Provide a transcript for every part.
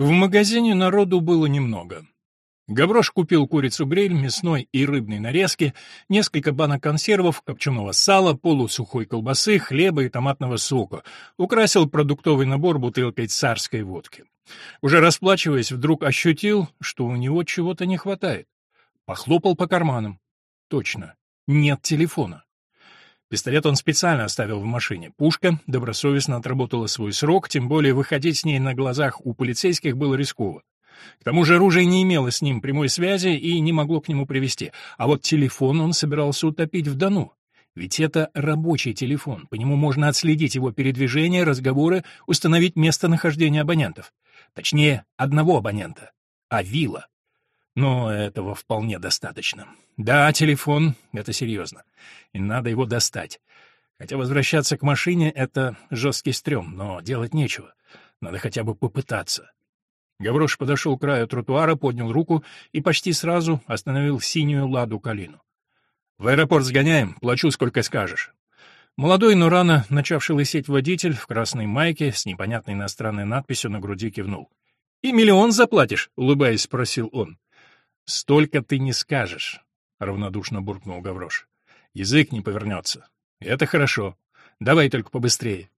В магазине народу было немного. Гаврош купил курицу-гриль, мясной и рыбной нарезки, несколько банок консервов, копченого сала, полусухой колбасы, хлеба и томатного сока, украсил продуктовый набор бутылкой царской водки. Уже расплачиваясь, вдруг ощутил, что у него чего-то не хватает. Похлопал по карманам. Точно, нет телефона. Пистолет он специально оставил в машине. Пушка добросовестно отработала свой срок, тем более выходить с ней на глазах у полицейских было рисково. К тому же оружие не имело с ним прямой связи и не могло к нему привести. А вот телефон он собирался утопить в Дону. Ведь это рабочий телефон, по нему можно отследить его передвижение, разговоры, установить местонахождение абонентов. Точнее, одного абонента — Авила. Но этого вполне достаточно. Да, телефон — это серьезно. И надо его достать. Хотя возвращаться к машине — это жесткий стрём, но делать нечего. Надо хотя бы попытаться. Гаврош подошел к краю тротуара, поднял руку и почти сразу остановил синюю ладу калину. «В аэропорт сгоняем, плачу, сколько скажешь». Молодой, но рано начавший лысеть водитель в красной майке с непонятной иностранной надписью на груди кивнул. «И миллион заплатишь?» — улыбаясь, спросил он. «Столько ты не скажешь», — равнодушно буркнул Гаврош. «Язык не повернется. Это хорошо. Давай только побыстрее».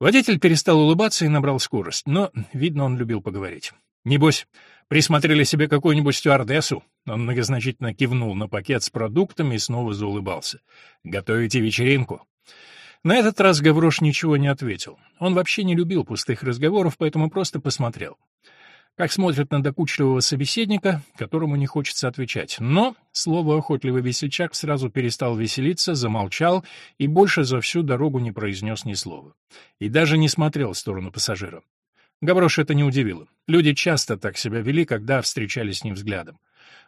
Водитель перестал улыбаться и набрал скорость, но, видно, он любил поговорить. «Небось, присмотрели себе какую-нибудь стюардессу?» Он многозначительно кивнул на пакет с продуктами и снова заулыбался. «Готовите вечеринку?» На этот раз Гаврош ничего не ответил. Он вообще не любил пустых разговоров, поэтому просто посмотрел как смотрят на докучливого собеседника, которому не хочется отвечать. Но слово охотливый весельчак сразу перестал веселиться, замолчал и больше за всю дорогу не произнес ни слова. И даже не смотрел в сторону пассажира. Гаврош это не удивило. Люди часто так себя вели, когда встречались с ним взглядом.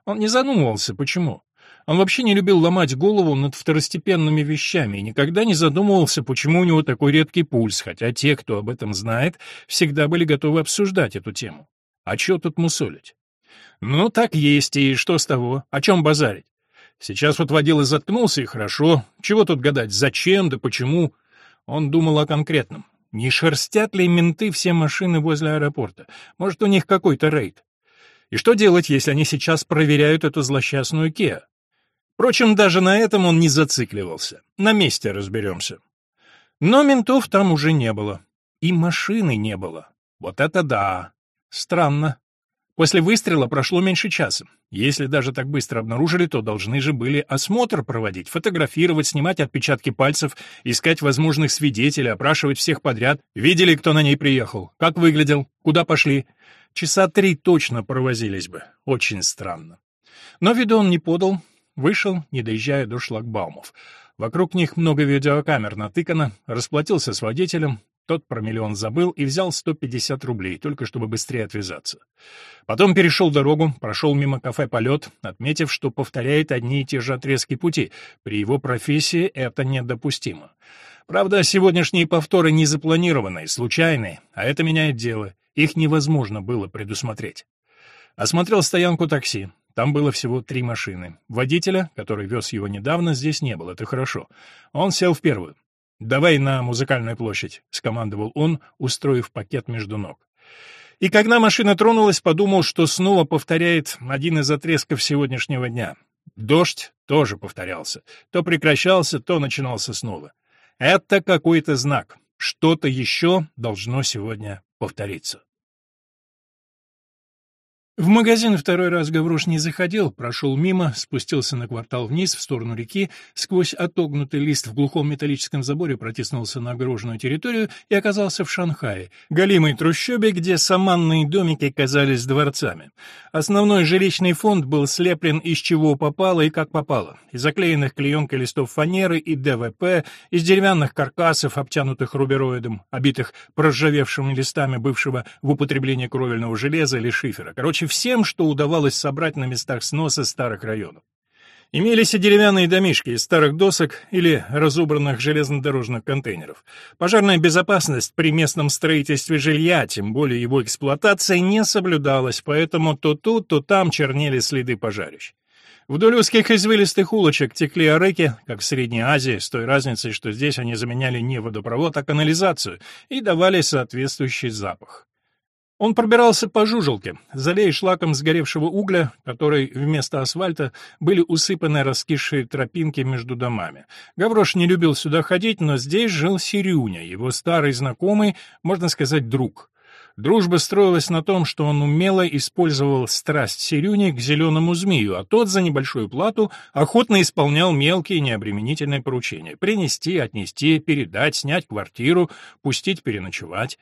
Он не задумывался, почему. Он вообще не любил ломать голову над второстепенными вещами и никогда не задумывался, почему у него такой редкий пульс, хотя те, кто об этом знает, всегда были готовы обсуждать эту тему. А чё тут мусолить? Ну, так есть, и что с того? О чем базарить? Сейчас вот водила заткнулся, и хорошо. Чего тут гадать, зачем, да почему? Он думал о конкретном. Не шерстят ли менты все машины возле аэропорта? Может, у них какой-то рейд? И что делать, если они сейчас проверяют эту злосчастную Кеа? Впрочем, даже на этом он не зацикливался. На месте разберемся. Но ментов там уже не было. И машины не было. Вот это да! Странно. После выстрела прошло меньше часа. Если даже так быстро обнаружили, то должны же были осмотр проводить, фотографировать, снимать отпечатки пальцев, искать возможных свидетелей, опрашивать всех подряд. Видели, кто на ней приехал, как выглядел, куда пошли. Часа три точно провозились бы. Очень странно. Но виду он не подал, вышел, не доезжая до шлагбаумов. Вокруг них много видеокамер натыкано, расплатился с водителем, тот про миллион забыл и взял 150 рублей, только чтобы быстрее отвязаться. Потом перешел дорогу, прошел мимо кафе «Полет», отметив, что повторяет одни и те же отрезки пути. При его профессии это недопустимо. Правда, сегодняшние повторы не запланированные, случайные, а это меняет дело. Их невозможно было предусмотреть. Осмотрел стоянку такси. Там было всего три машины. Водителя, который вез его недавно, здесь не было, это хорошо. Он сел в первую. «Давай на музыкальную площадь», — скомандовал он, устроив пакет между ног. И когда машина тронулась, подумал, что снова повторяет один из отрезков сегодняшнего дня. Дождь тоже повторялся. То прекращался, то начинался снова. Это какой-то знак. Что-то еще должно сегодня повториться. В магазин второй раз Гаврош не заходил, прошел мимо, спустился на квартал вниз, в сторону реки, сквозь отогнутый лист в глухом металлическом заборе протиснулся на огороженную территорию и оказался в Шанхае, голимой трущобе, где саманные домики казались дворцами. Основной жилищный фонд был слеплен из чего попало и как попало, из заклеенных клеенкой листов фанеры и ДВП, из деревянных каркасов, обтянутых рубероидом, обитых проржавевшими листами бывшего в употреблении кровельного железа или шифера. Короче, всем, что удавалось собрать на местах сноса старых районов. Имелись и деревянные домишки из старых досок или разобранных железнодорожных контейнеров. Пожарная безопасность при местном строительстве жилья, тем более его эксплуатация, не соблюдалась, поэтому то тут, то там чернели следы пожарищ. Вдоль узких извилистых улочек текли ареки, как в Средней Азии, с той разницей, что здесь они заменяли не водопровод, а канализацию и давали соответствующий запах. Он пробирался по жужелке, залей шлаком сгоревшего угля, который вместо асфальта были усыпаны раскисшие тропинки между домами. Гаврош не любил сюда ходить, но здесь жил Сирюня, его старый знакомый, можно сказать, друг. Дружба строилась на том, что он умело использовал страсть Сирюни к зеленому змею, а тот за небольшую плату охотно исполнял мелкие необременительные поручения — принести, отнести, передать, снять квартиру, пустить переночевать.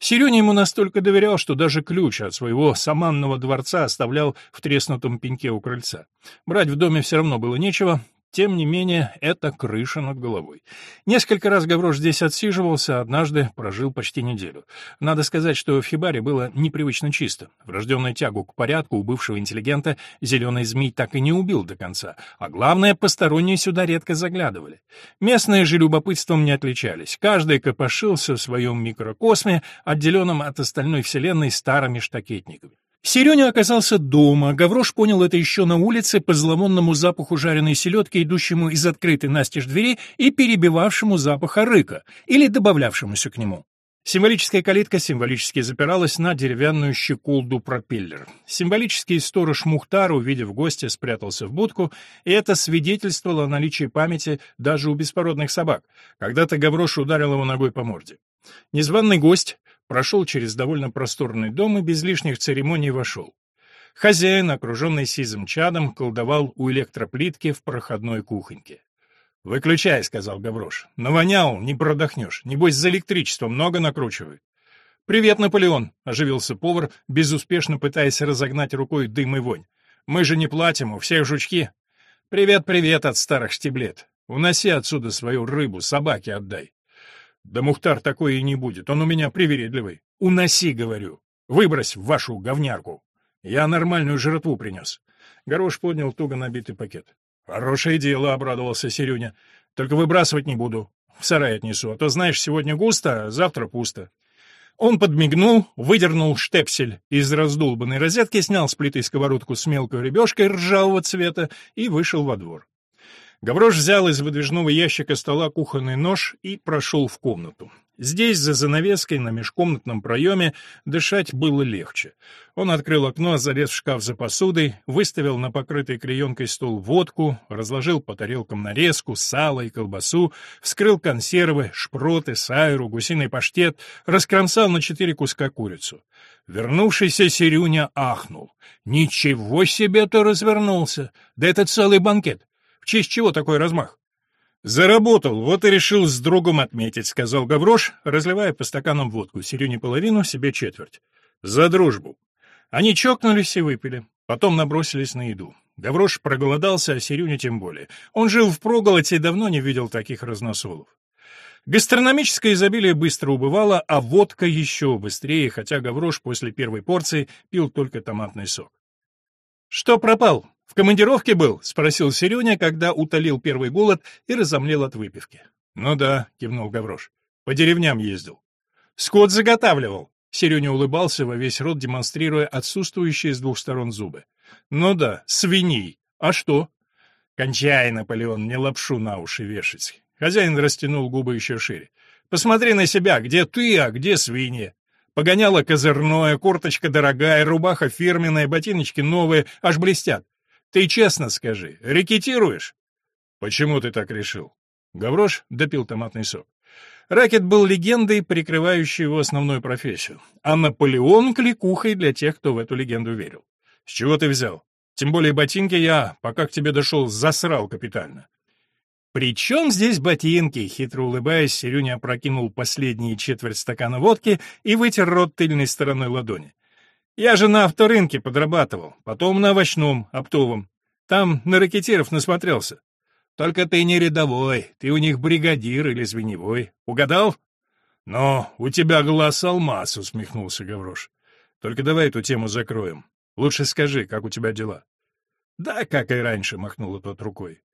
Сирюня ему настолько доверял, что даже ключ от своего саманного дворца оставлял в треснутом пеньке у крыльца. Брать в доме все равно было нечего, тем не менее, это крыша над головой. Несколько раз Гаврош здесь отсиживался, однажды прожил почти неделю. Надо сказать, что в Хибаре было непривычно чисто. Врожденную тягу к порядку у бывшего интеллигента зеленый змей так и не убил до конца, а главное, посторонние сюда редко заглядывали. Местные же любопытством не отличались. Каждый копошился в своем микрокосме, отделенном от остальной вселенной старыми штакетниками. Сереня оказался дома. Гаврош понял это еще на улице по зловонному запаху жареной селедки, идущему из открытой настежь двери и перебивавшему запаха рыка, или добавлявшемуся к нему. Символическая калитка символически запиралась на деревянную щеколду пропеллер. Символический сторож Мухтар, увидев гостя, спрятался в будку, и это свидетельствовало о наличии памяти даже у беспородных собак. Когда-то Гаврош ударил его ногой по морде. Незваный гость прошел через довольно просторный дом и без лишних церемоний вошел. Хозяин, окруженный сизым чадом, колдовал у электроплитки в проходной кухоньке. «Выключай», — сказал Гаврош. «Навонял, не продохнешь. Небось, за электричество много накручивает». «Привет, Наполеон», — оживился повар, безуспешно пытаясь разогнать рукой дым и вонь. «Мы же не платим, у всех жучки». «Привет, привет от старых штиблет. Уноси отсюда свою рыбу, собаке отдай». Да Мухтар такой и не будет, он у меня привередливый. Уноси, говорю. Выбрось в вашу говнярку. Я нормальную жратву принес. Горош поднял туго набитый пакет. Хорошее дело, обрадовался Серюня. Только выбрасывать не буду. В сарай отнесу, а то, знаешь, сегодня густо, а завтра пусто. Он подмигнул, выдернул штепсель из раздолбанной розетки, снял с плиты сковородку с мелкой рыбешкой ржавого цвета и вышел во двор. Гаврош взял из выдвижного ящика стола кухонный нож и прошел в комнату. Здесь, за занавеской, на межкомнатном проеме, дышать было легче. Он открыл окно, залез в шкаф за посудой, выставил на покрытый клеенкой стол водку, разложил по тарелкам нарезку, сало и колбасу, вскрыл консервы, шпроты, сайру, гусиный паштет, раскромсал на четыре куска курицу. Вернувшийся Серюня ахнул. «Ничего себе ты развернулся! Да это целый банкет! Честь чего такой размах? «Заработал, вот и решил с другом отметить», — сказал Гаврош, разливая по стаканам водку, Серене половину, себе четверть. «За дружбу». Они чокнулись и выпили, потом набросились на еду. Гаврош проголодался, а Серюня тем более. Он жил в проголоте и давно не видел таких разносолов. Гастрономическое изобилие быстро убывало, а водка еще быстрее, хотя Гаврош после первой порции пил только томатный сок. «Что пропал?» «В командировке был?» — спросил Сереня, когда утолил первый голод и разомлел от выпивки. «Ну да», — кивнул Гаврош. «По деревням ездил». «Скот заготавливал». Сереня улыбался во весь рот, демонстрируя отсутствующие с двух сторон зубы. «Ну да, свиней. А что?» «Кончай, Наполеон, мне лапшу на уши вешать». Хозяин растянул губы еще шире. «Посмотри на себя, где ты, а где свиньи?» Погоняло козырное, курточка дорогая, рубаха фирменная, ботиночки новые, аж блестят. Ты честно скажи, рекетируешь? Почему ты так решил? Гаврош допил томатный сок. Ракет был легендой, прикрывающей его основную профессию, а Наполеон — кликухой для тех, кто в эту легенду верил. С чего ты взял? Тем более ботинки я, пока к тебе дошел, засрал капитально. «При чем здесь ботинки?» — хитро улыбаясь, Серюня опрокинул последние четверть стакана водки и вытер рот тыльной стороной ладони. Я же на авторынке подрабатывал, потом на овощном, оптовом. Там на ракетиров насмотрелся. Только ты не рядовой, ты у них бригадир или звеневой. Угадал? Но у тебя глаз алмаз, усмехнулся Гаврош. Только давай эту тему закроем. Лучше скажи, как у тебя дела. Да, как и раньше, махнула тот рукой.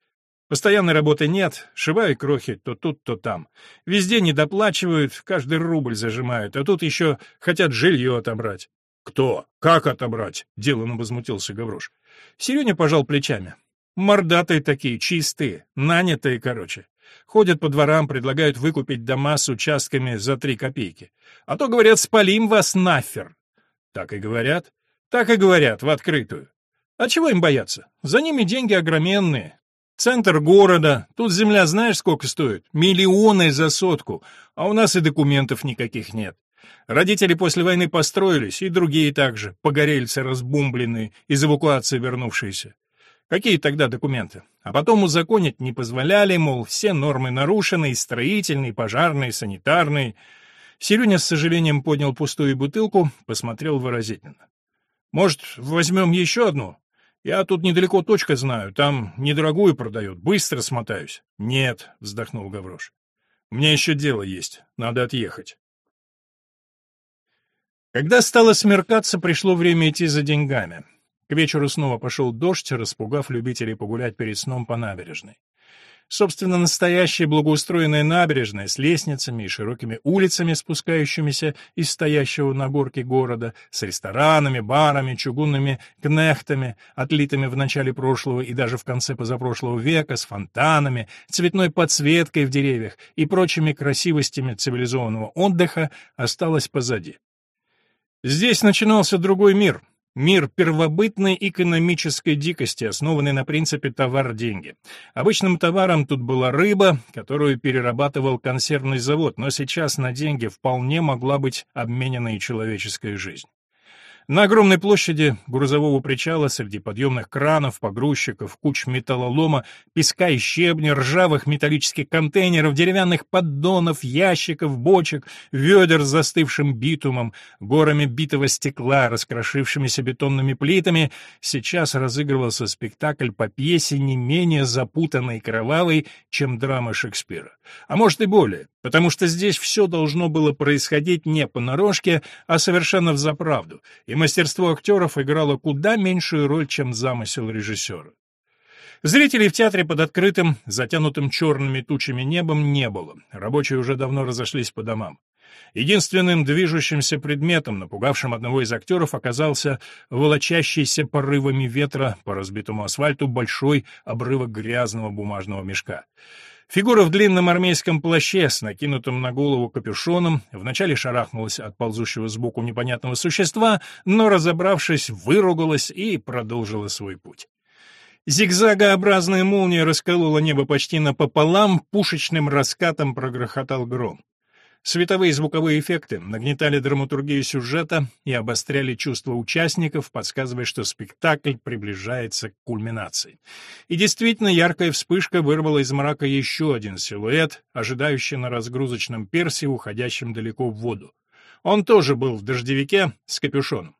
Постоянной работы нет, шивают крохи то тут, то там. Везде недоплачивают, каждый рубль зажимают, а тут еще хотят жилье отобрать. «Кто? Как отобрать?» — деланно возмутился Гаврош. Сереня пожал плечами. «Мордатые такие, чистые, нанятые, короче. Ходят по дворам, предлагают выкупить дома с участками за три копейки. А то, говорят, спалим вас нафер. Так и говорят. Так и говорят, в открытую. А чего им бояться? За ними деньги огроменные. Центр города, тут земля знаешь сколько стоит? Миллионы за сотку, а у нас и документов никаких нет. Родители после войны построились, и другие также, погорельцы разбумбленные, из эвакуации вернувшиеся. Какие тогда документы? А потом узаконить не позволяли, мол, все нормы нарушены, и строительные, и пожарные, и санитарные. Сирюня с сожалением поднял пустую бутылку, посмотрел выразительно. «Может, возьмем еще одну? Я тут недалеко точка знаю, там недорогую продают, быстро смотаюсь». «Нет», — вздохнул Гаврош. «У меня еще дело есть, надо отъехать». Когда стало смеркаться, пришло время идти за деньгами. К вечеру снова пошел дождь, распугав любителей погулять перед сном по набережной. Собственно, настоящая благоустроенная набережная с лестницами и широкими улицами, спускающимися из стоящего на горке города, с ресторанами, барами, чугунными кнехтами, отлитыми в начале прошлого и даже в конце позапрошлого века, с фонтанами, цветной подсветкой в деревьях и прочими красивостями цивилизованного отдыха, осталась позади. Здесь начинался другой мир — Мир первобытной экономической дикости, основанный на принципе товар-деньги. Обычным товаром тут была рыба, которую перерабатывал консервный завод, но сейчас на деньги вполне могла быть обменена и человеческая жизнь. На огромной площади грузового причала среди подъемных кранов, погрузчиков, куч металлолома, песка и щебня, ржавых металлических контейнеров, деревянных поддонов, ящиков, бочек, ведер с застывшим битумом, горами битого стекла, раскрошившимися бетонными плитами, сейчас разыгрывался спектакль по пьесе не менее запутанной и кровавой, чем драма Шекспира. А может и более, потому что здесь все должно было происходить не понарошке, а совершенно взаправду, и мастерство актеров играло куда меньшую роль, чем замысел режиссера. Зрителей в театре под открытым, затянутым черными тучами небом не было, рабочие уже давно разошлись по домам. Единственным движущимся предметом, напугавшим одного из актеров, оказался волочащийся порывами ветра по разбитому асфальту большой обрывок грязного бумажного мешка. Фигура в длинном армейском плаще с накинутым на голову капюшоном вначале шарахнулась от ползущего сбоку непонятного существа, но, разобравшись, выругалась и продолжила свой путь. Зигзагообразная молния расколола небо почти напополам, пушечным раскатом прогрохотал гром. Световые и звуковые эффекты нагнетали драматургию сюжета и обостряли чувства участников, подсказывая, что спектакль приближается к кульминации. И действительно, яркая вспышка вырвала из мрака еще один силуэт, ожидающий на разгрузочном персе, уходящем далеко в воду. Он тоже был в дождевике с капюшоном.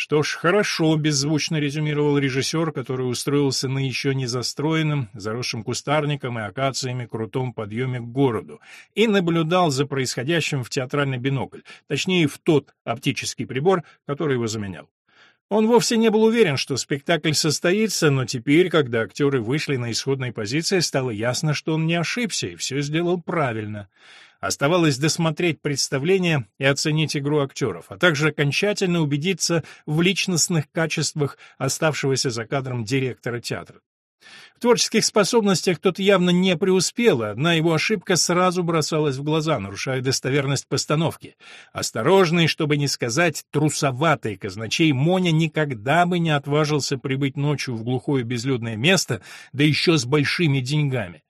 «Что ж, хорошо», — беззвучно резюмировал режиссер, который устроился на еще не застроенном, заросшим кустарником и акациями крутом подъеме к городу, и наблюдал за происходящим в театральный бинокль, точнее, в тот оптический прибор, который его заменял. Он вовсе не был уверен, что спектакль состоится, но теперь, когда актеры вышли на исходные позиции, стало ясно, что он не ошибся и все сделал правильно. Оставалось досмотреть представление и оценить игру актеров, а также окончательно убедиться в личностных качествах оставшегося за кадром директора театра. В творческих способностях тот явно не преуспел, одна его ошибка сразу бросалась в глаза, нарушая достоверность постановки. Осторожный, чтобы не сказать трусоватый казначей Моня никогда бы не отважился прибыть ночью в глухое безлюдное место, да еще с большими деньгами.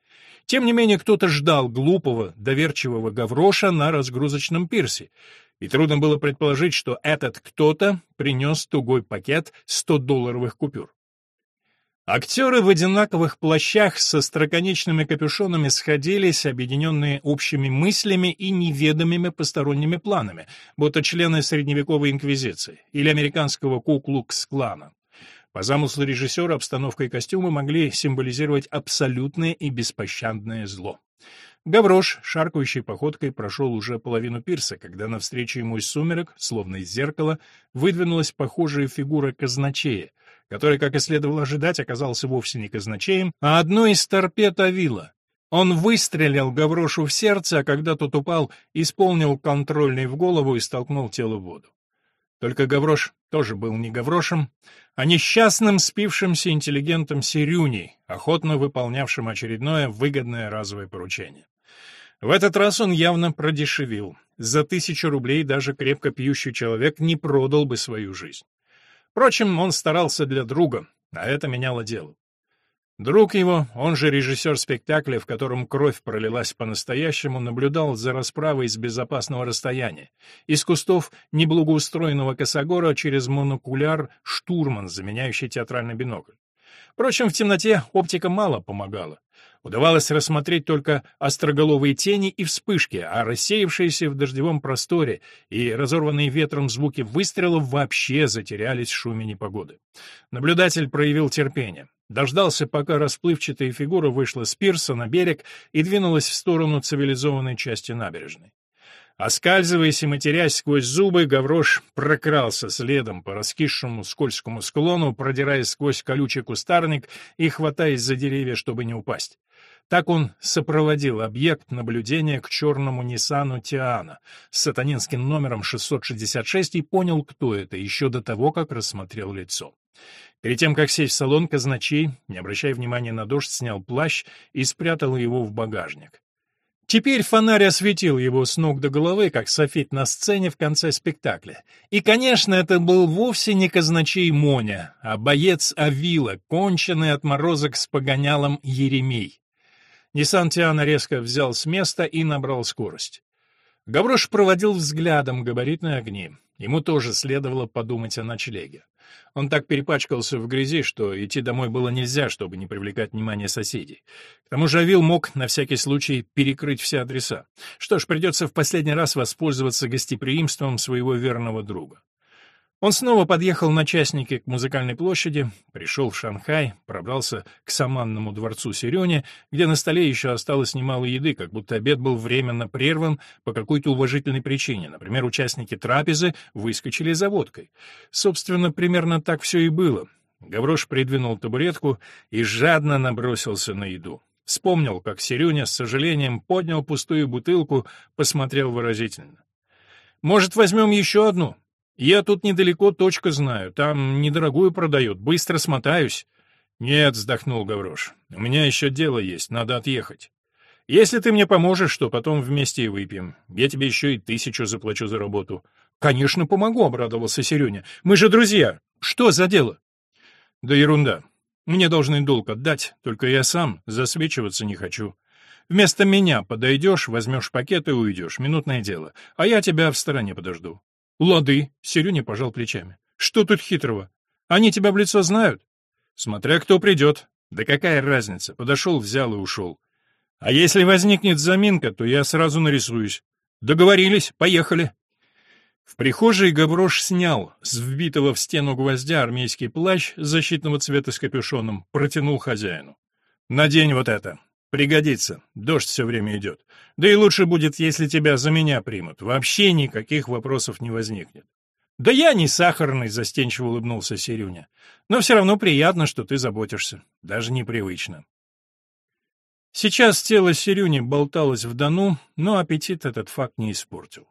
Тем не менее, кто-то ждал глупого, доверчивого Гавроша на разгрузочном пирсе, и трудно было предположить, что этот кто-то принес тугой пакет 100-долларовых купюр. Актеры в одинаковых плащах со строконечными капюшонами сходились, объединенные общими мыслями и неведомыми посторонними планами, будто члены средневековой инквизиции или американского Ку-Клукс-клана. По замыслу режиссера обстановка и костюмы могли символизировать абсолютное и беспощадное зло. Гаврош, шаркающей походкой, прошел уже половину пирса, когда навстречу ему из сумерек, словно из зеркала, выдвинулась похожая фигура казначея, который, как и следовало ожидать, оказался вовсе не казначеем, а одной из торпед Авила. Он выстрелил Гаврошу в сердце, а когда тот упал, исполнил контрольный в голову и столкнул тело в воду. Только Гаврош тоже был не Гаврошем, а несчастным спившимся интеллигентом Сирюней, охотно выполнявшим очередное выгодное разовое поручение. В этот раз он явно продешевил. за тысячу рублей даже крепко пьющий человек не продал бы свою жизнь. Впрочем, он старался для друга, а это меняло дело. Друг его, он же режиссер спектакля, в котором кровь пролилась по-настоящему, наблюдал за расправой с безопасного расстояния. Из кустов неблагоустроенного косогора через монокуляр штурман, заменяющий театральный бинокль. Впрочем, в темноте оптика мало помогала. Удавалось рассмотреть только остроголовые тени и вспышки, а рассеявшиеся в дождевом просторе и разорванные ветром звуки выстрелов вообще затерялись в шуме непогоды. Наблюдатель проявил терпение. Дождался, пока расплывчатая фигура вышла с пирса на берег и двинулась в сторону цивилизованной части набережной. Оскальзываясь и матерясь сквозь зубы, Гаврош прокрался следом по раскисшему скользкому склону, продираясь сквозь колючий кустарник и хватаясь за деревья, чтобы не упасть. Так он сопроводил объект наблюдения к черному Ниссану Тиана с сатанинским номером 666 и понял, кто это, еще до того, как рассмотрел лицо. Перед тем, как сесть в салон, казначей, не обращая внимания на дождь, снял плащ и спрятал его в багажник. Теперь фонарь осветил его с ног до головы, как софит на сцене в конце спектакля. И, конечно, это был вовсе не казначей Моня, а боец Авила, конченый отморозок с погонялом Еремей. Ниссан Тиана резко взял с места и набрал скорость. Гаврош проводил взглядом габаритные огни. Ему тоже следовало подумать о ночлеге. Он так перепачкался в грязи, что идти домой было нельзя, чтобы не привлекать внимание соседей. К тому же Авил мог на всякий случай перекрыть все адреса. Что ж, придется в последний раз воспользоваться гостеприимством своего верного друга. Он снова подъехал на частнике к музыкальной площади, пришел в Шанхай, пробрался к саманному дворцу Сирёне, где на столе еще осталось немало еды, как будто обед был временно прерван по какой-то уважительной причине. Например, участники трапезы выскочили за водкой. Собственно, примерно так все и было. Гаврош придвинул табуретку и жадно набросился на еду. Вспомнил, как Сирюня с сожалением поднял пустую бутылку, посмотрел выразительно. «Может, возьмем еще одну?» Я тут недалеко точка знаю, там недорогую продают, быстро смотаюсь. Нет, вздохнул Гаврош, у меня еще дело есть, надо отъехать. Если ты мне поможешь, то потом вместе и выпьем. Я тебе еще и тысячу заплачу за работу. Конечно, помогу, обрадовался Серюня. Мы же друзья. Что за дело? Да ерунда. Мне должны долг отдать, только я сам засвечиваться не хочу. Вместо меня подойдешь, возьмешь пакет и уйдешь, минутное дело, а я тебя в стороне подожду. «Лады», — Серюня пожал плечами. «Что тут хитрого? Они тебя в лицо знают?» «Смотря кто придет. Да какая разница? Подошел, взял и ушел. А если возникнет заминка, то я сразу нарисуюсь. Договорились, поехали». В прихожей Гаврош снял с вбитого в стену гвоздя армейский плащ защитного цвета с капюшоном, протянул хозяину. «Надень вот это. Пригодится. Дождь все время идет. Да и лучше будет, если тебя за меня примут. Вообще никаких вопросов не возникнет. Да я не сахарный, застенчиво улыбнулся Серюня. Но все равно приятно, что ты заботишься. Даже непривычно. Сейчас тело Серюни болталось в дону, но аппетит этот факт не испортил.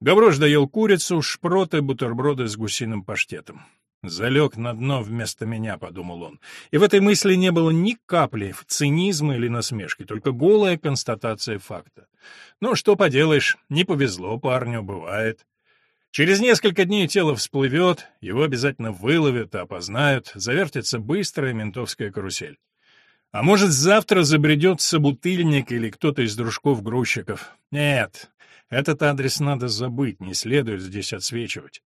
Гаврош доел курицу, шпроты, бутерброды с гусиным паштетом. «Залег на дно вместо меня», — подумал он. И в этой мысли не было ни капли цинизма или насмешки, только голая констатация факта. Ну, что поделаешь, не повезло парню, бывает. Через несколько дней тело всплывет, его обязательно выловят, опознают, завертится быстрая ментовская карусель. А может, завтра забредет собутыльник или кто-то из дружков-грузчиков. Нет, этот адрес надо забыть, не следует здесь отсвечивать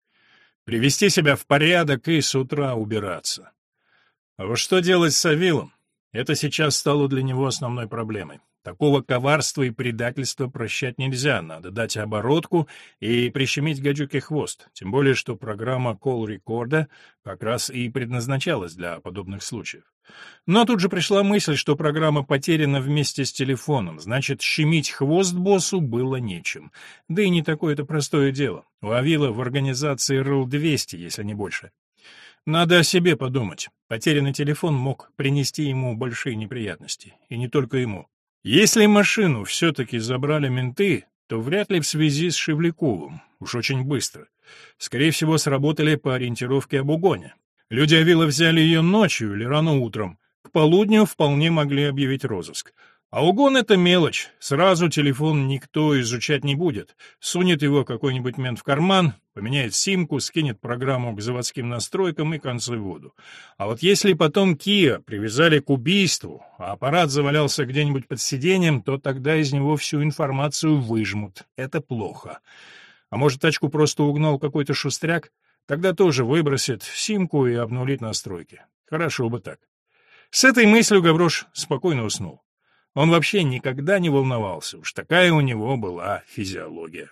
привести себя в порядок и с утра убираться. А вот что делать с Савилом? Это сейчас стало для него основной проблемой. Такого коварства и предательства прощать нельзя, надо дать оборотку и прищемить гадюке хвост, тем более что программа Recorder как раз и предназначалась для подобных случаев. Но тут же пришла мысль, что программа потеряна вместе с телефоном, значит, щемить хвост боссу было нечем. Да и не такое это простое дело. У Авила в организации рыл 200, если не больше. Надо о себе подумать. Потерянный телефон мог принести ему большие неприятности. И не только ему. Если машину все-таки забрали менты, то вряд ли в связи с Шевляковым, уж очень быстро. Скорее всего, сработали по ориентировке об угоне. Люди Авила взяли ее ночью или рано утром. К полудню вполне могли объявить розыск. А угон — это мелочь. Сразу телефон никто изучать не будет. Сунет его какой-нибудь мент в карман, поменяет симку, скинет программу к заводским настройкам и концы в воду. А вот если потом Киа привязали к убийству, а аппарат завалялся где-нибудь под сиденьем, то тогда из него всю информацию выжмут. Это плохо. А может, тачку просто угнал какой-то шустряк? Тогда тоже выбросит симку и обнулит настройки. Хорошо бы так. С этой мыслью Гаврош спокойно уснул. Он вообще никогда не волновался, уж такая у него была физиология.